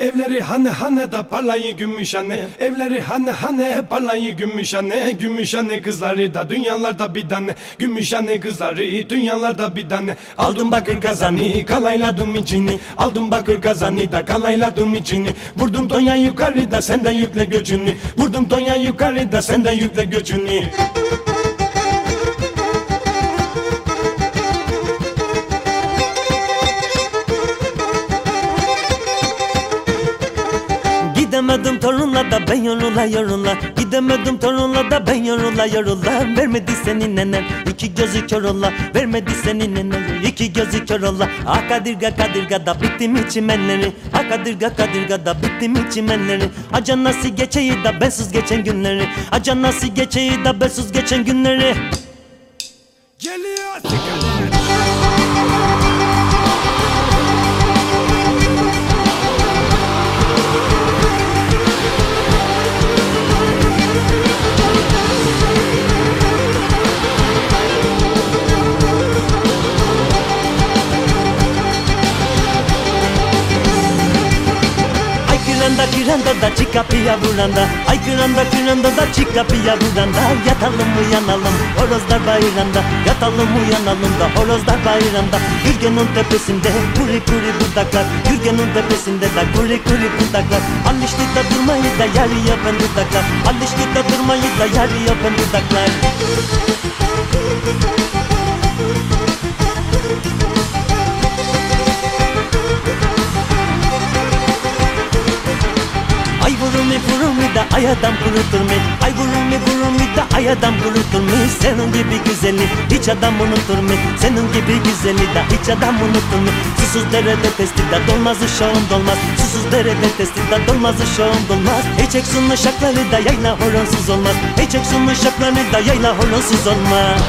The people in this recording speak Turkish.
Evleri hane hane da parlayı gümüş anne. Evleri hane hane parlayı gümüş anne. Gümüş anne kızları da dünyalarda bir tane. Gümüş anne kızları dünyalarda bir tane. Aldım bakır kazanı kalayladım içini. Aldım bakır kazanı da kalayladım içini. Vurdum Tonya yukarıda sen de yükle göçünü Vurdum Tonya yukarıda sen de yükle göçünü Gidemedim torunla da ben yorula yorula. Gidemedim torunla da ben yorula yorula. Vermedi senin nenen iki gözü kör ola. Vermedi senin nenen iki gözü kör ola. Ah kadirga kadirga da bittim içimenleri Ah kadirga kadirga da bittim içimenleri Acan nasıl geçeyi da bensiz geçen günleri. Acan nasıl geçeyi da bensiz geçen günleri. Geliyor kıranda kıranda da çık kapıya vuranda. Ay kıranda kıranda da çık kapıya vuranda. Yatalım uyanalım horozlar bayranda Yatalım uyanalım da horozlar bayranda Gürgen'in tepesinde kuri kuri budaklar Gürgen'in tepesinde de kuri kuri budaklar Alıştı da durmayı da yarı yapan dudaklar Alıştı da durmayı da yarı yapan dudaklar Ay vurumi da ay adam kurutur mu? Ay vurumi vurumi da ay adam kurutur mu? Senin gibi güzeli hiç adam unutur mu? Senin gibi güzeli de hiç adam unutur mu? Susuz derede testi de dolmaz uşağım dolmaz Susuz derede testi de dolmaz uşağım dolmaz Hiç eksun uşakları da yayla horonsuz olmaz Hiç eksun uşakları da yayla horonsuz olmaz